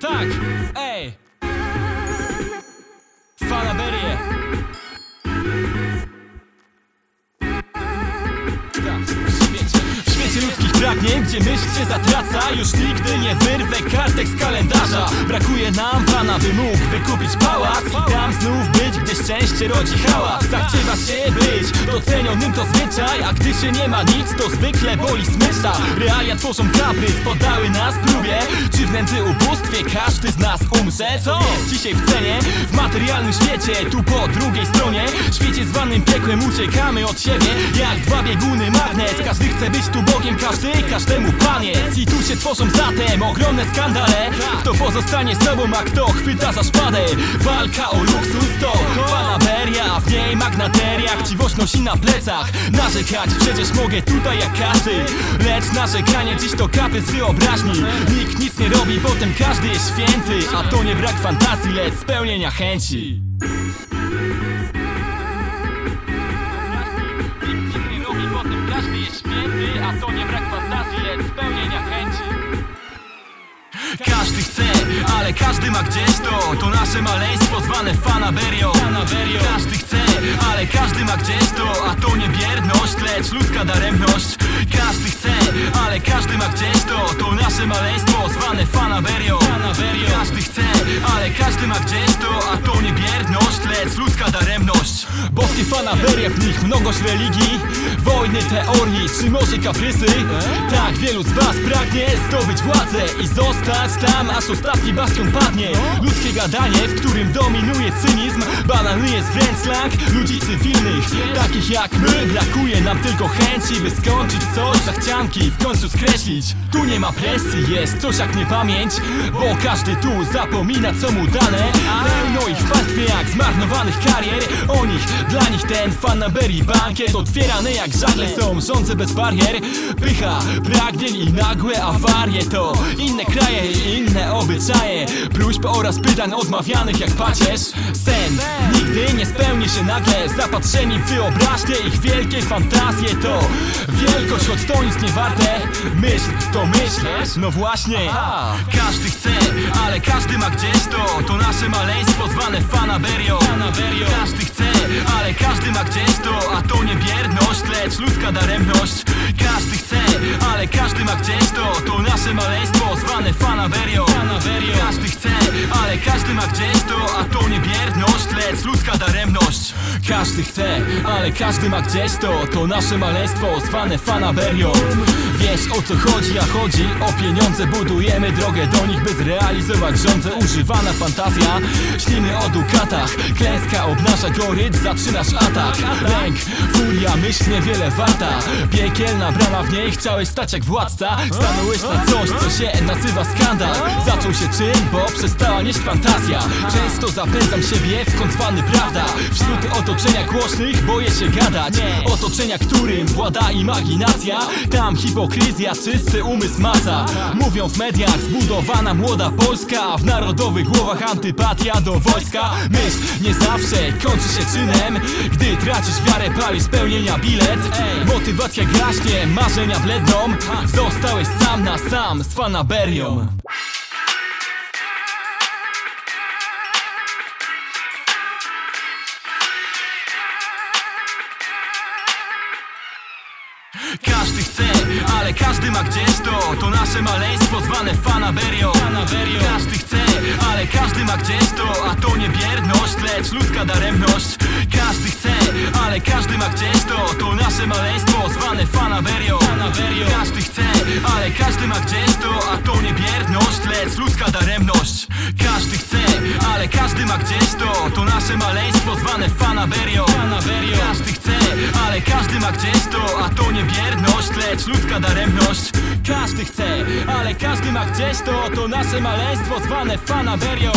Tak, ej! Fanaberie! Tak, w świecie, ludzkich pragnień, gdzie myśl się zatraca Już nigdy nie wyrwę kartek z kalendarza. Brakuje nam pana, by mógł wykupić pałac. I tam znów być, gdzie szczęście rodzi hałas. Zachciewa się być docenionym to zwyczaj. A gdy się nie ma nic, to zwykle boli smycza Realia tworzą kaprys, poddały nas próbie. Czy w nędzy ubóstwie każdy z nas umrze? Co jest dzisiaj w cenie? W materialnym świecie, tu po drugiej stronie. Świecie zwanym piekłem uciekamy od siebie. Jak dwa bieguny magnes Każdy chce być tu Bogiem, każdy każdemu Pan jest I tu się tworzą zatem ogromne skandale. Kto pozostanie sobą, a kto chwyta za szpadę? Walka o luksus to fanaberia A w niej magnateria, chciwość nosi na plecach. Narzekać przecież mogę tutaj jak każdy. Lecz narzekanie dziś to kaprys wyobraźni. Nikt nic nie robi, potem każdy jest święty. A to nie brak fantazji, lecz spełnienia chęci każdy jest święty A to nie brak fantazji, lecz spełnienia chęci. Każdy chce, ale każdy ma gdzieś to. To nasze maleństwo zwane fanaberio Każdy chce, ale każdy ma gdzieś to. A to nie bierność, lecz ludzka daremność. Każdy chce, ale każdy ma gdzieś to. To nasze maleństwo zwane fanaberio Każdy chce, ale każdy ma gdzieś to. A to nie bierność, lecz ludzka daremność Boskie fanaberie, w nich mnogość religii Wojny, teorii, czy może kaprysy. Tak, wielu z was pragnie zdobyć władzę I zostać tam, aż ostatni bastion padnie. Ludzkie gadanie, w którym dominuje cynizm Banalny jest wręcz slang ludzi cywilnych. Takich jak my, brakuje nam tylko chęci By skończyć coś, zachcianki w końcu skreślić. Tu nie ma presji, jest coś jak niepamięć Bo każdy tu zapomina co mu dane. Pełno ich w jak zmarnowanych karier O nich, dla nich ten fanaberii bankiet Otwierane jak żagle. Są rządze bez barier Pycha, pragnień i nagłe awarie. To inne kraje i inne obyczaje. Próśb oraz pytań odmawianych jak pacierz Sen nigdy nie się nagle Zapatrzeni w wyobraźnię ich wielkie fantazje. To wielkość, choć to nic nie warte. Myśl, to myślisz? No właśnie Każdy chce, ale każdy ma gdzieś to. To nasze maleństwo zwane fanaberio Każdy chce, ale każdy ma gdzieś to. A to nie bierność, lecz ludzka daremność. Każdy chce, ale każdy ma gdzieś to. To nasze maleństwo zwane fanaberio Każdy chce, ale każdy ma gdzieś to. A to Każdy chce, ale każdy ma gdzieś to. To nasze maleństwo zwane fanaberio Wiesz o co chodzi, a chodzi o pieniądze. Budujemy drogę do nich, by zrealizować rządzę Używana fantazja, śnimy o dukatach. Klęska obnaża goryt, zaczynasz atak. Lęk, furia, myśl niewiele warta. Piekielna brama w niej, chciałeś stać jak władca. Stanąłeś na coś, co się nazywa skandal. Zaczął się czyn, bo przestała nieść fantazja. Często zapędzam siebie w kąt prawda? Wśród otoczenia głośnych boję się gadać. Otoczenia, którym włada imaginacja. Tam hipokryzja, czysty umysł masa Mówią w mediach zbudowana młoda Polska. A w narodowych głowach antypatia do wojska. Myśl nie zawsze kończy się czynem. Gdy tracisz wiarę, pali spełnienia bilet. Motywacja gaśnie, marzenia bledną. Zostałeś sam na sam z fanaberią Każdy chce, ale każdy ma gdzieś to. To nasze maleństwo zwane fanaberio. Każdy chce, ale każdy ma gdzieś to. A to nie bierność, lecz ludzka daremność. Każdy chce, ale każdy ma gdzieś to. To nasze maleństwo zwane fanaberio. Każdy chce, ale każdy ma gdzieś to. A to nie bierność, lecz ludzka daremność. Każdy chce, każdy ma gdzieś to. To nasze maleństwo zwane fanaberio. Każdy chce, ale każdy ma gdzieś to. A to nie bierność, lecz ludzka daremność. Każdy chce, ale każdy ma gdzieś to. To nasze maleństwo zwane fanaberią.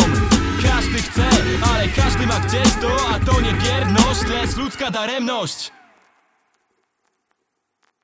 Każdy chce, ale każdy ma gdzieś to. A to nie bierność, lecz ludzka daremność